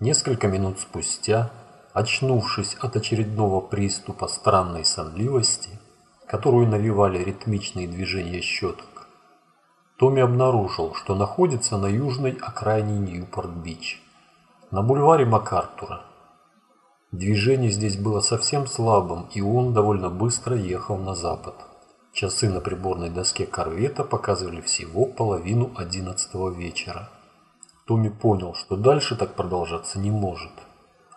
Несколько минут спустя, очнувшись от очередного приступа странной сонливости, которую навевали ритмичные движения щеток, Томми обнаружил, что находится на южной окраине Ньюпорт-Бич, на бульваре МакАртура. Движение здесь было совсем слабым, и он довольно быстро ехал на запад. Часы на приборной доске корвета показывали всего половину одиннадцатого вечера. Томми понял, что дальше так продолжаться не может.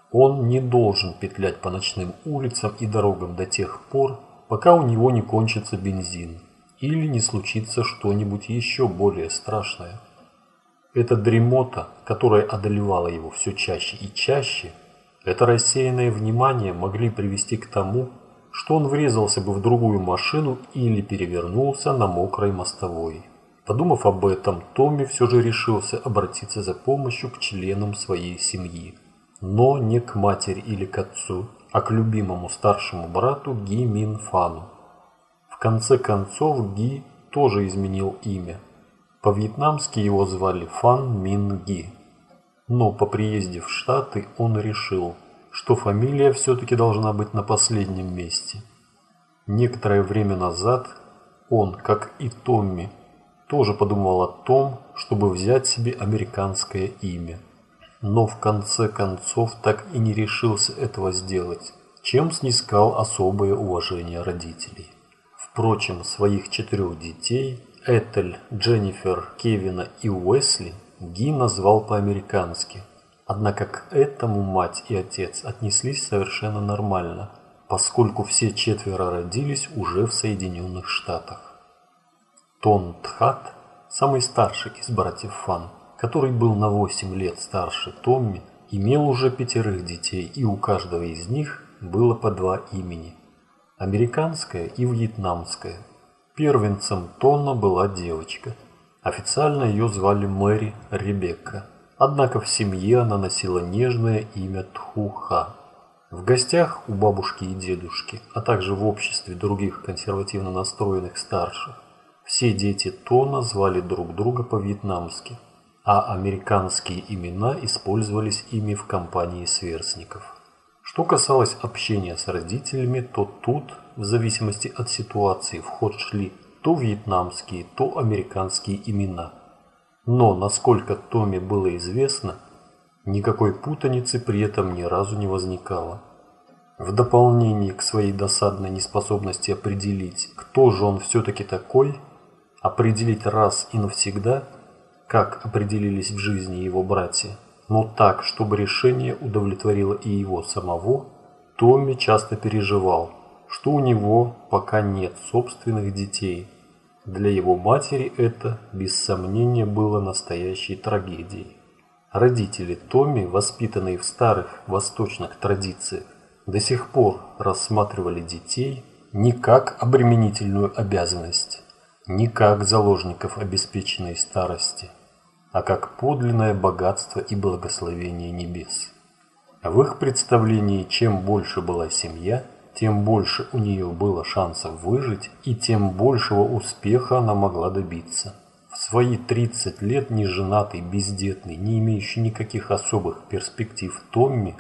Он не должен петлять по ночным улицам и дорогам до тех пор, пока у него не кончится бензин или не случится что-нибудь еще более страшное. Эта дремота, которая одолевала его все чаще и чаще, это рассеянное внимание могли привести к тому, что он врезался бы в другую машину или перевернулся на мокрой мостовой. Подумав об этом, Томми все же решился обратиться за помощью к членам своей семьи. Но не к матери или к отцу, а к любимому старшему брату Ги Мин Фану. В конце концов Ги тоже изменил имя. По-вьетнамски его звали Фан Мин Ги. Но по приезде в Штаты он решил, что фамилия все-таки должна быть на последнем месте. Некоторое время назад он, как и Томми, тоже подумал о том, чтобы взять себе американское имя. Но в конце концов так и не решился этого сделать, чем снискал особое уважение родителей. Впрочем, своих четырех детей, Этель, Дженнифер, Кевина и Уэсли, Ги назвал по-американски. Однако к этому мать и отец отнеслись совершенно нормально, поскольку все четверо родились уже в Соединенных Штатах. Тон Тхат, самый старший из братьев Фан, который был на 8 лет старше Томми, имел уже пятерых детей, и у каждого из них было по два имени – американское и вьетнамское. Первенцем Тона была девочка – Официально ее звали Мэри Ребекка, однако в семье она носила нежное имя Тхуха. В гостях у бабушки и дедушки, а также в обществе других консервативно настроенных старших, все дети Тона звали друг друга по-вьетнамски, а американские имена использовались ими в компании сверстников. Что касалось общения с родителями, то тут, в зависимости от ситуации, в ход шли то вьетнамские, то американские имена. Но, насколько Томе было известно, никакой путаницы при этом ни разу не возникало. В дополнение к своей досадной неспособности определить, кто же он все-таки такой, определить раз и навсегда, как определились в жизни его братья, но так, чтобы решение удовлетворило и его самого, Томми часто переживал – что у него пока нет собственных детей. Для его матери это, без сомнения, было настоящей трагедией. Родители Томми, воспитанные в старых восточных традициях, до сих пор рассматривали детей не как обременительную обязанность, не как заложников обеспеченной старости, а как подлинное богатство и благословение небес. В их представлении чем больше была семья – тем больше у нее было шансов выжить и тем большего успеха она могла добиться. В свои 30 лет неженатый, бездетный, не имеющий никаких особых перспектив Томми,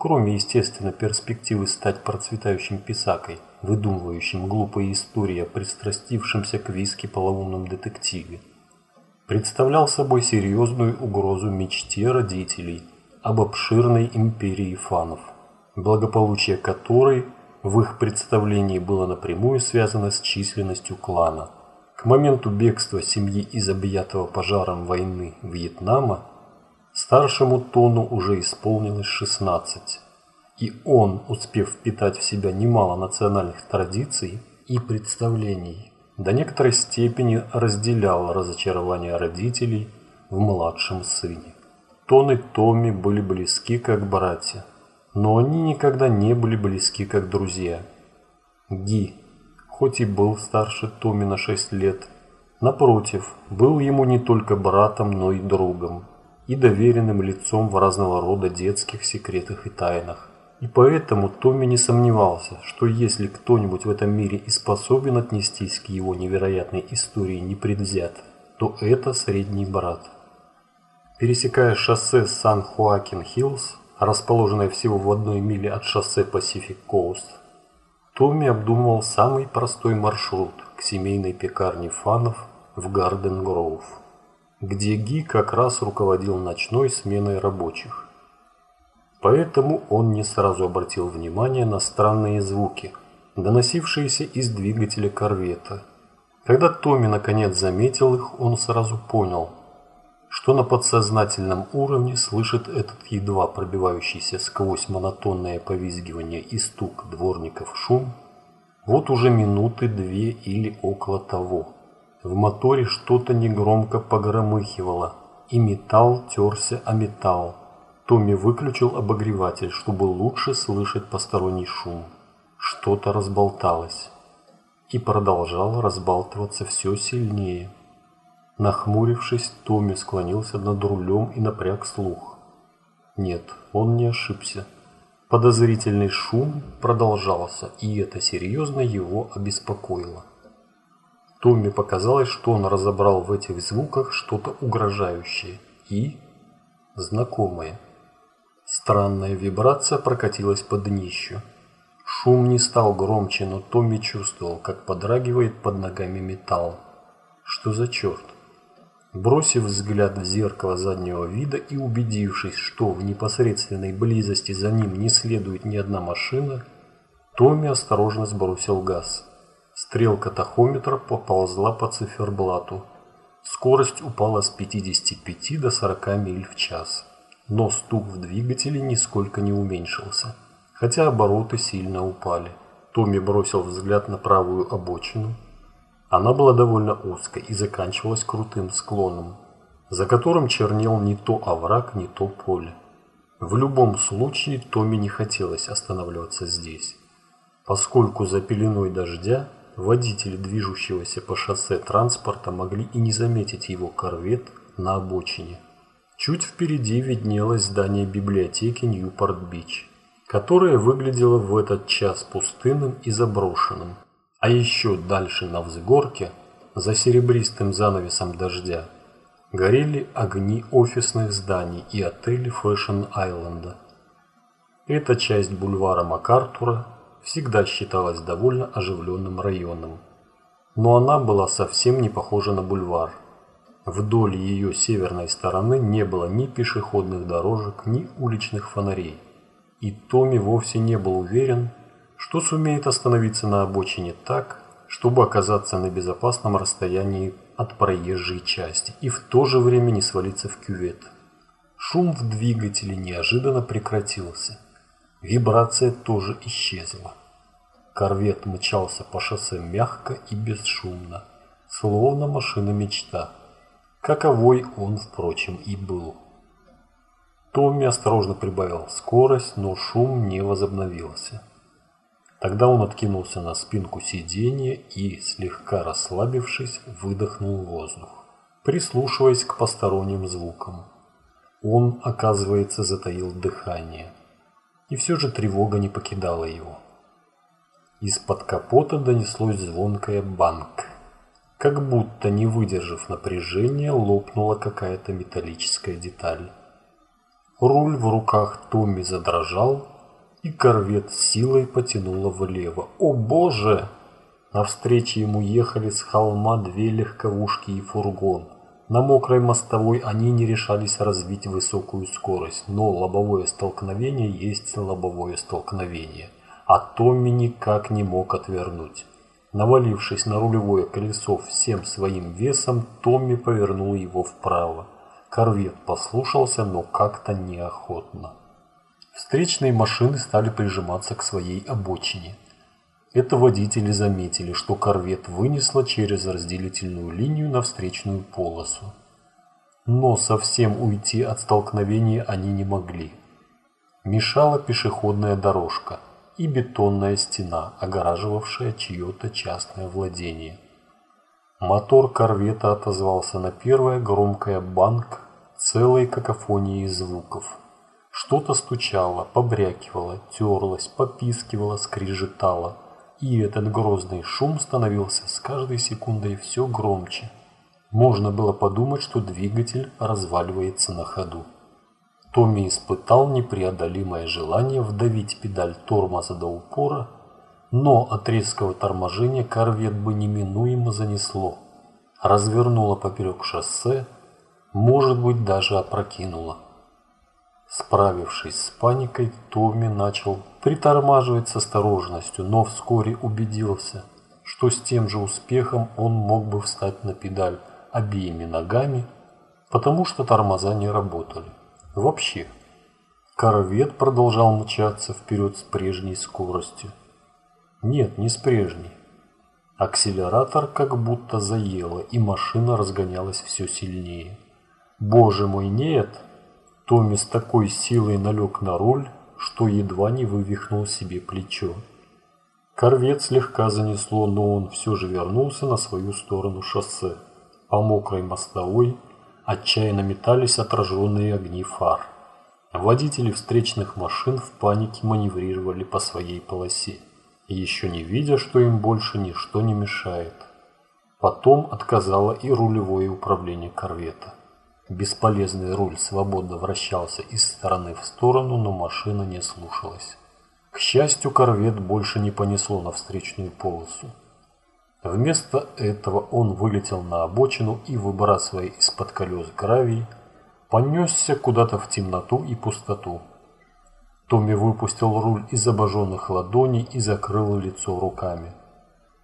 кроме, естественно, перспективы стать процветающим писакой, выдумывающим глупые истории о пристрастившемся к виски полоумном детективе, представлял собой серьезную угрозу мечте родителей об обширной империи фанов благополучие которой в их представлении было напрямую связано с численностью клана. К моменту бегства семьи из объятого пожаром войны Вьетнама старшему Тону уже исполнилось 16, и он, успев впитать в себя немало национальных традиций и представлений, до некоторой степени разделял разочарование родителей в младшем сыне. Тон и Томми были близки как братья, но они никогда не были близки как друзья. Ги, хоть и был старше Томи на 6 лет, напротив, был ему не только братом, но и другом, и доверенным лицом в разного рода детских секретах и тайнах. И поэтому Томми не сомневался, что если кто-нибудь в этом мире и способен отнестись к его невероятной истории непредвзято, то это средний брат. Пересекая шоссе Сан-Хуакин-Хиллз, расположенное всего в одной миле от шоссе Pacific Coast, Томми обдумывал самый простой маршрут к семейной пекарне фанов в Гарден Гроув, где Ги как раз руководил ночной сменой рабочих. Поэтому он не сразу обратил внимание на странные звуки, доносившиеся из двигателя корвета. Когда Томми наконец заметил их, он сразу понял, что на подсознательном уровне слышит этот едва пробивающийся сквозь монотонное повизгивание и стук дворников шум, вот уже минуты две или около того. В моторе что-то негромко погромыхивало, и металл терся о металл. Томми выключил обогреватель, чтобы лучше слышать посторонний шум. Что-то разболталось. И продолжало разбалтываться все сильнее. Нахмурившись, Томми склонился над рулем и напряг слух. Нет, он не ошибся. Подозрительный шум продолжался, и это серьезно его обеспокоило. Томми показалось, что он разобрал в этих звуках что-то угрожающее и знакомое. Странная вибрация прокатилась по днищу. Шум не стал громче, но Томми чувствовал, как подрагивает под ногами металл. Что за черт? Бросив взгляд в зеркало заднего вида и убедившись, что в непосредственной близости за ним не следует ни одна машина, Томми осторожно сбросил газ. Стрелка тахометра поползла по циферблату. Скорость упала с 55 до 40 миль в час. Но стук в двигателе нисколько не уменьшился, хотя обороты сильно упали. Томми бросил взгляд на правую обочину, она была довольно узкой и заканчивалась крутым склоном, за которым чернел не то овраг, не то поле. В любом случае Томми не хотелось останавливаться здесь, поскольку за пеленой дождя водители движущегося по шоссе транспорта могли и не заметить его корвет на обочине. Чуть впереди виднелось здание библиотеки Ньюпорт-Бич, которое выглядело в этот час пустынным и заброшенным. А еще дальше на взгорке, за серебристым занавесом дождя, горели огни офисных зданий и отелей Фэшн-Айленда. Эта часть бульвара МакАртура всегда считалась довольно оживленным районом. Но она была совсем не похожа на бульвар. Вдоль ее северной стороны не было ни пешеходных дорожек, ни уличных фонарей. И Томми вовсе не был уверен, что сумеет остановиться на обочине так, чтобы оказаться на безопасном расстоянии от проезжей части и в то же время не свалиться в кювет. Шум в двигателе неожиданно прекратился. Вибрация тоже исчезла. Корвет мчался по шоссе мягко и бесшумно, словно машина-мечта. Каковой он, впрочем, и был. Томми осторожно прибавил скорость, но шум не возобновился. Тогда он откинулся на спинку сиденья и, слегка расслабившись, выдохнул воздух, прислушиваясь к посторонним звукам. Он, оказывается, затаил дыхание. И все же тревога не покидала его. Из-под капота донеслось звонкое банк. Как будто, не выдержав напряжения, лопнула какая-то металлическая деталь. Руль в руках Томми задрожал, и корвет силой потянуло влево. «О боже!» Навстречу ему ехали с холма две легковушки и фургон. На мокрой мостовой они не решались развить высокую скорость, но лобовое столкновение есть лобовое столкновение. А Томми никак не мог отвернуть. Навалившись на рулевое колесо всем своим весом, Томми повернул его вправо. Корвет послушался, но как-то неохотно. Встречные машины стали прижиматься к своей обочине. Это водители заметили, что корвет вынесло через разделительную линию на встречную полосу. Но совсем уйти от столкновения они не могли. Мешала пешеходная дорожка и бетонная стена, огораживавшая чье-то частное владение. Мотор корвета отозвался на первое громкое банк целой какофонии звуков. Что-то стучало, побрякивало, терлось, попискивало, скрежетало. И этот грозный шум становился с каждой секундой все громче. Можно было подумать, что двигатель разваливается на ходу. Томми испытал непреодолимое желание вдавить педаль тормоза до упора, но от резкого торможения корвет бы неминуемо занесло, развернуло поперек шоссе, может быть даже опрокинуло. Справившись с паникой, Томми начал притормаживать с осторожностью, но вскоре убедился, что с тем же успехом он мог бы встать на педаль обеими ногами, потому что тормоза не работали. Вообще, корвет продолжал мчаться вперед с прежней скоростью. Нет, не с прежней. Акселератор как будто заело, и машина разгонялась все сильнее. Боже мой, нет! Томми с такой силой налег на руль, что едва не вывихнул себе плечо. Корвет слегка занесло, но он все же вернулся на свою сторону шоссе. По мокрой мостовой отчаянно метались отраженные огни фар. Водители встречных машин в панике маневрировали по своей полосе, еще не видя, что им больше ничто не мешает. Потом отказало и рулевое управление корвета. Бесполезный руль свободно вращался из стороны в сторону, но машина не слушалась. К счастью, корвет больше не понесло на встречную полосу. Вместо этого он вылетел на обочину и, выбрасывая из-под колес гравий, понесся куда-то в темноту и пустоту. Томми выпустил руль из обожженных ладоней и закрыл лицо руками.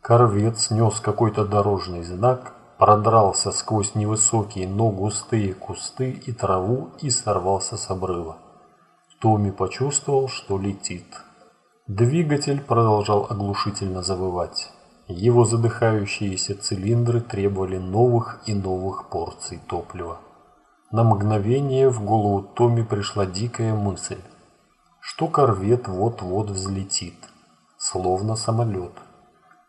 Корвет снес какой-то дорожный знак, продрался сквозь невысокие, но густые кусты и траву и сорвался с обрыва. Томми почувствовал, что летит. Двигатель продолжал оглушительно завывать. Его задыхающиеся цилиндры требовали новых и новых порций топлива. На мгновение в голову Томми пришла дикая мысль, что корвет вот-вот взлетит, словно самолет,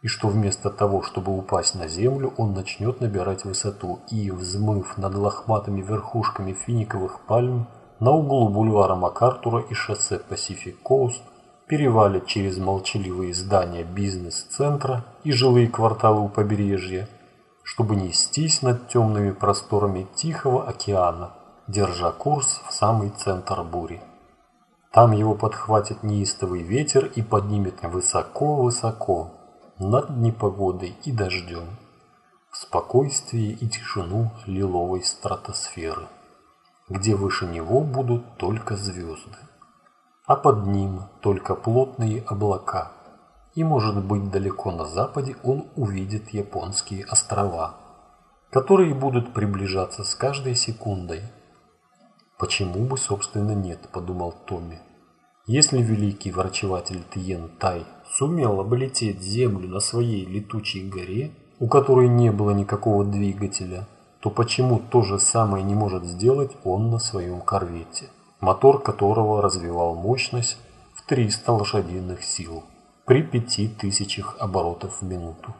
и что вместо того, чтобы упасть на землю, он начнет набирать высоту и, взмыв над лохматыми верхушками финиковых пальм на углу бульвара МакАртура и шоссе Пасифик Коуст, перевалит через молчаливые здания бизнес-центра и жилые кварталы у побережья, чтобы нестись над темными просторами Тихого океана, держа курс в самый центр бури. Там его подхватит неистовый ветер и поднимет высоко-высоко, над непогодой и дождем, в спокойствие и тишину лиловой стратосферы, где выше него будут только звезды а под ним только плотные облака. И, может быть, далеко на западе он увидит японские острова, которые будут приближаться с каждой секундой. «Почему бы, собственно, нет?» – подумал Томми. Если великий врачеватель Тиен Тай сумел облететь Землю на своей летучей горе, у которой не было никакого двигателя, то почему то же самое не может сделать он на своем корвете? мотор которого развивал мощность в 300 лошадиных сил при 5000 оборотов в минуту.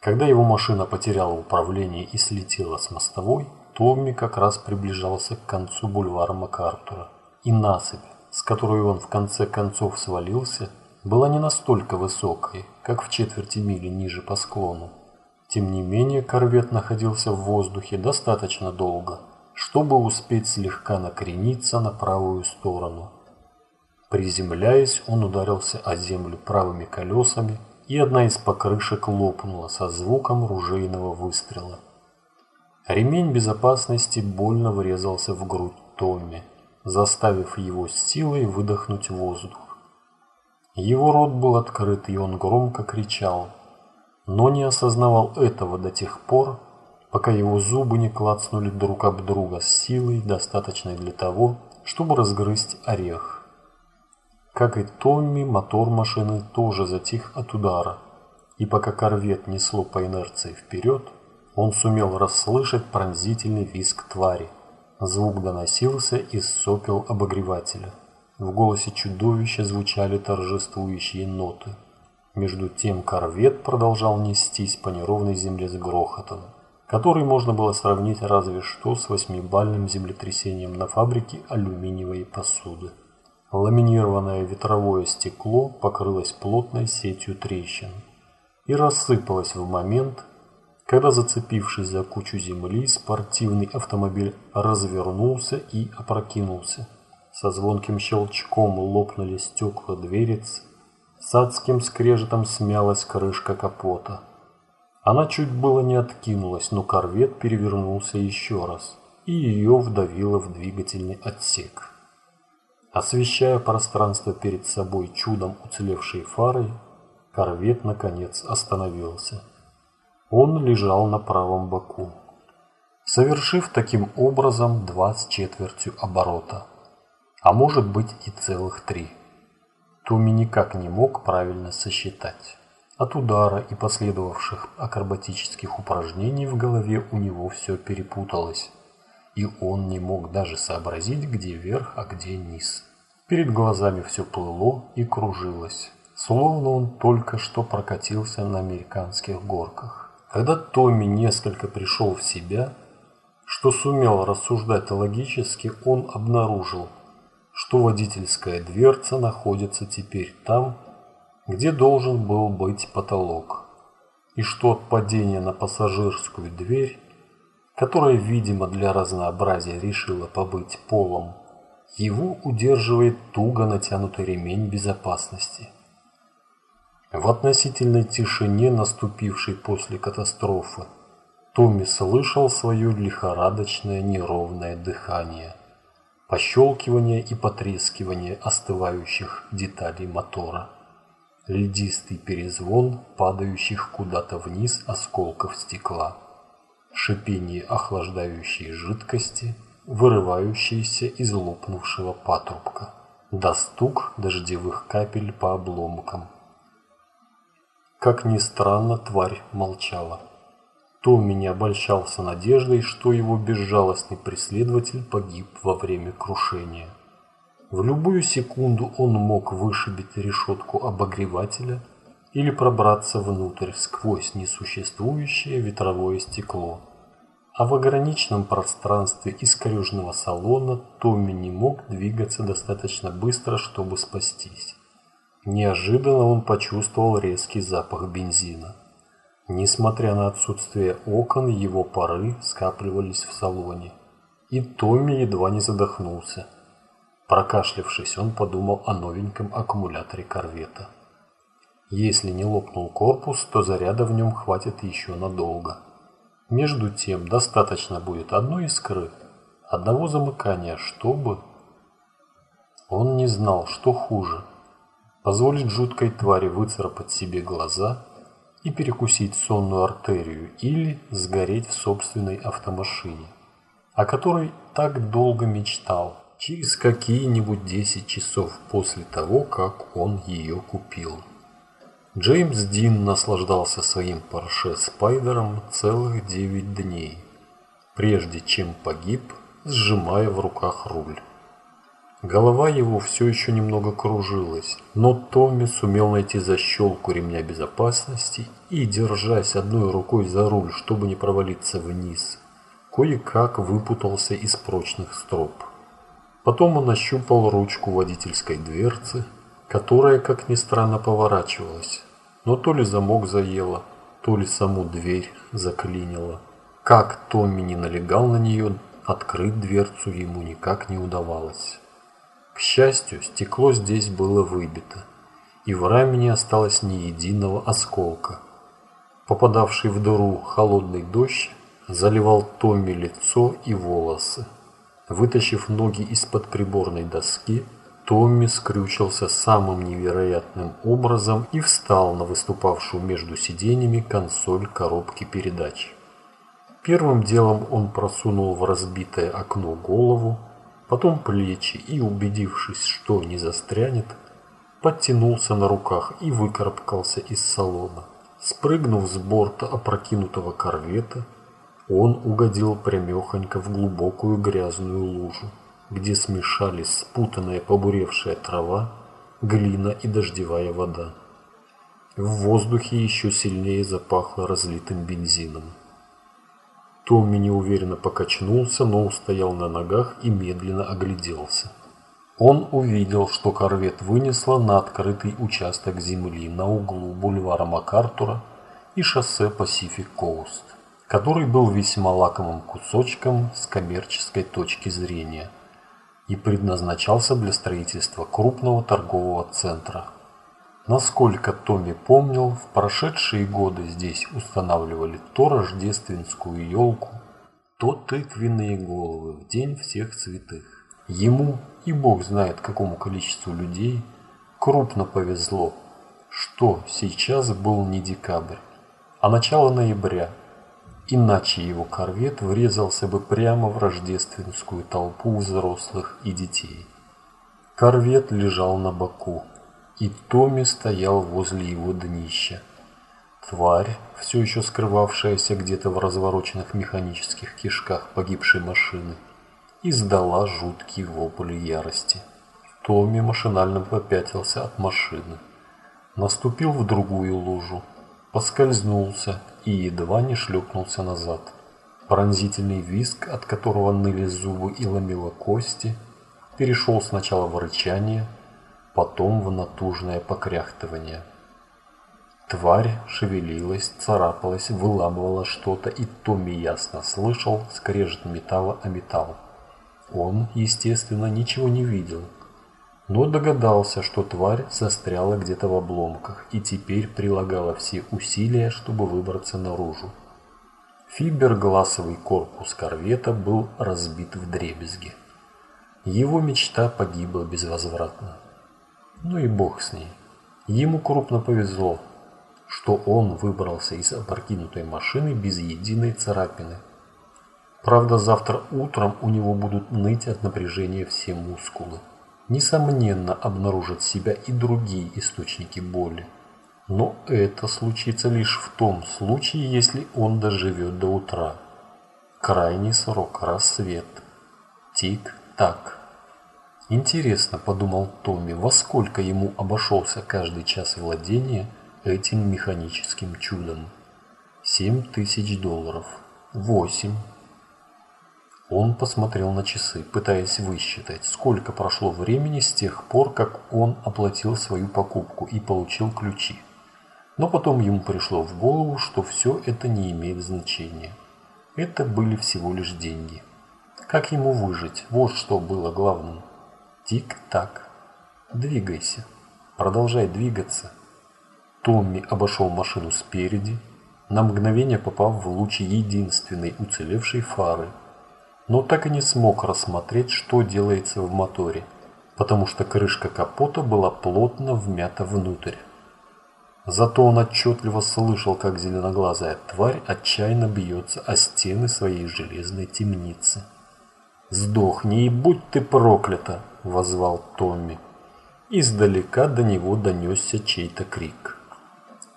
Когда его машина потеряла управление и слетела с мостовой, Томми как раз приближался к концу бульвара МакАртура, и насыпь, с которой он в конце концов свалился, была не настолько высокой, как в четверти мили ниже по склону. Тем не менее, корвет находился в воздухе достаточно долго – чтобы успеть слегка накрениться на правую сторону. Приземляясь, он ударился о землю правыми колесами, и одна из покрышек лопнула со звуком ружейного выстрела. Ремень безопасности больно врезался в грудь Томми, заставив его силой выдохнуть воздух. Его рот был открыт, и он громко кричал, но не осознавал этого до тех пор, пока его зубы не клацнули друг об друга с силой, достаточной для того, чтобы разгрызть орех. Как и Томми, мотор машины тоже затих от удара, и пока корвет несло по инерции вперед, он сумел расслышать пронзительный визг твари. Звук доносился из сопел обогревателя. В голосе чудовища звучали торжествующие ноты. Между тем корвет продолжал нестись по неровной земле с грохотом который можно было сравнить разве что с восьмибальным землетрясением на фабрике алюминиевой посуды. Ламинированное ветровое стекло покрылось плотной сетью трещин и рассыпалось в момент, когда, зацепившись за кучу земли, спортивный автомобиль развернулся и опрокинулся. Со звонким щелчком лопнули стекла дверец, с адским скрежетом смялась крышка капота. Она чуть было не откинулась, но корвет перевернулся еще раз, и ее вдавило в двигательный отсек. Освещая пространство перед собой чудом уцелевшей фарой, корвет наконец остановился. Он лежал на правом боку, совершив таким образом два с четвертью оборота, а может быть и целых три. Томми никак не мог правильно сосчитать. От удара и последовавших акробатических упражнений в голове у него все перепуталось, и он не мог даже сообразить, где верх, а где низ. Перед глазами все плыло и кружилось, словно он только что прокатился на американских горках. Когда Томми несколько пришел в себя, что сумел рассуждать логически, он обнаружил, что водительская дверца находится теперь там, где должен был быть потолок, и что от падения на пассажирскую дверь, которая, видимо, для разнообразия решила побыть полом, его удерживает туго натянутый ремень безопасности. В относительной тишине, наступившей после катастрофы, Томми слышал свое лихорадочное неровное дыхание, пощелкивание и потрескивание остывающих деталей мотора льдистый перезвон падающих куда-то вниз осколков стекла, шипение охлаждающей жидкости, вырывающейся из лопнувшего патрубка, да стук дождевых капель по обломкам. Как ни странно, тварь молчала. Томми не обольщался надеждой, что его безжалостный преследователь погиб во время крушения. В любую секунду он мог вышибить решетку обогревателя или пробраться внутрь сквозь несуществующее ветровое стекло. А в ограниченном пространстве искореженного салона Томми не мог двигаться достаточно быстро, чтобы спастись. Неожиданно он почувствовал резкий запах бензина. Несмотря на отсутствие окон, его пары скапливались в салоне. И Томми едва не задохнулся. Прокашлявшись, он подумал о новеньком аккумуляторе корвета. Если не лопнул корпус, то заряда в нем хватит еще надолго. Между тем, достаточно будет одной искры, одного замыкания, чтобы... Он не знал, что хуже. Позволить жуткой твари выцарапать себе глаза и перекусить сонную артерию или сгореть в собственной автомашине, о которой так долго мечтал, через какие-нибудь 10 часов после того, как он ее купил. Джеймс Дин наслаждался своим Porsche Спайдером целых 9 дней, прежде чем погиб, сжимая в руках руль. Голова его все еще немного кружилась, но Томми сумел найти защелку ремня безопасности и, держась одной рукой за руль, чтобы не провалиться вниз, кое-как выпутался из прочных строп. Потом он ощупал ручку водительской дверцы, которая, как ни странно, поворачивалась. Но то ли замок заело, то ли саму дверь заклинило. Как Томми не налегал на нее, открыть дверцу ему никак не удавалось. К счастью, стекло здесь было выбито, и в раме не осталось ни единого осколка. Попадавший в дыру холодный дождь заливал Томми лицо и волосы. Вытащив ноги из-под приборной доски, Томми скрючился самым невероятным образом и встал на выступавшую между сиденьями консоль коробки передач. Первым делом он просунул в разбитое окно голову, потом плечи и, убедившись, что не застрянет, подтянулся на руках и выкарабкался из салона. Спрыгнув с борта опрокинутого корвета, он угодил прямехонько в глубокую грязную лужу, где смешались спутанная побуревшая трава, глина и дождевая вода. В воздухе еще сильнее запахло разлитым бензином. Томми неуверенно покачнулся, но устоял на ногах и медленно огляделся. Он увидел, что корвет вынесло на открытый участок земли на углу бульвара Макартура и шоссе Pacific Coast, который был весьма лакомым кусочком с коммерческой точки зрения и предназначался для строительства крупного торгового центра. Насколько Томми помнил, в прошедшие годы здесь устанавливали то рождественскую елку, то тыквенные головы в день всех святых. Ему и бог знает какому количеству людей крупно повезло, что сейчас был не декабрь, а начало ноября, иначе его корвет врезался бы прямо в рождественскую толпу взрослых и детей. Корвет лежал на боку, и Томми стоял возле его днища. Тварь, все еще скрывавшаяся где-то в развороченных механических кишках погибшей машины, издала жуткий вопль ярости. Томми машинально попятился от машины. Наступил в другую лужу, поскользнулся и едва не шлепнулся назад. Пронзительный визг, от которого ныли зубы и ломило кости, перешел сначала в рычание, потом в натужное покряхтывание. Тварь шевелилась, царапалась, выламывала что-то, и Томми ясно слышал скрежет металла о металл. Он, естественно, ничего не видел, но догадался, что тварь застряла где-то в обломках и теперь прилагала все усилия, чтобы выбраться наружу. Фибергласовый корпус корвета был разбит в дребезги. Его мечта погибла безвозвратно. Ну и бог с ней. Ему крупно повезло, что он выбрался из опрокинутой машины без единой царапины. Правда, завтра утром у него будут ныть от напряжения все мускулы. Несомненно, обнаружат себя и другие источники боли. Но это случится лишь в том случае, если он доживет до утра. Крайний срок – рассвет. Тик-так. Интересно, подумал Томми, во сколько ему обошелся каждый час владения – этим механическим чудом. Семь тысяч долларов. Восемь. Он посмотрел на часы, пытаясь высчитать, сколько прошло времени с тех пор, как он оплатил свою покупку и получил ключи. Но потом ему пришло в голову, что все это не имеет значения. Это были всего лишь деньги. Как ему выжить? Вот что было главным. Тик-так. Двигайся. Продолжай двигаться. Томми обошел машину спереди, на мгновение попав в луч единственной уцелевшей фары, но так и не смог рассмотреть, что делается в моторе, потому что крышка капота была плотно вмята внутрь. Зато он отчетливо слышал, как зеленоглазая тварь отчаянно бьется о стены своей железной темницы. «Сдохни и будь ты проклята!» – возвал Томми. Издалека до него донесся чей-то крик.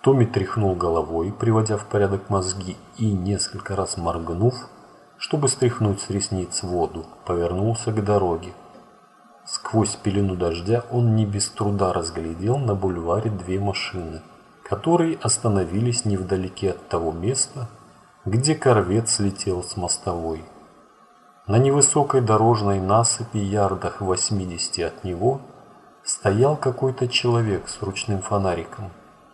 Томми тряхнул головой, приводя в порядок мозги, и, несколько раз моргнув, чтобы стряхнуть с ресниц воду, повернулся к дороге. Сквозь пелену дождя он не без труда разглядел на бульваре две машины, которые остановились невдалеке от того места, где корвет слетел с мостовой. На невысокой дорожной насыпи ярдах 80 от него стоял какой-то человек с ручным фонариком.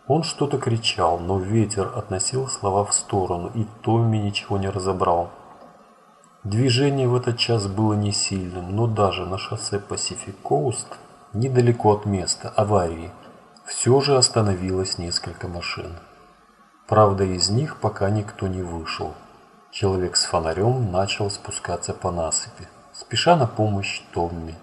Он что-то кричал, но ветер относил слова в сторону, и Томми ничего не разобрал. Движение в этот час было не сильным, но даже на шоссе Pacific Coast, недалеко от места аварии, все же остановилось несколько машин. Правда, из них пока никто не вышел. Человек с фонарем начал спускаться по насыпи, спеша на помощь Томми.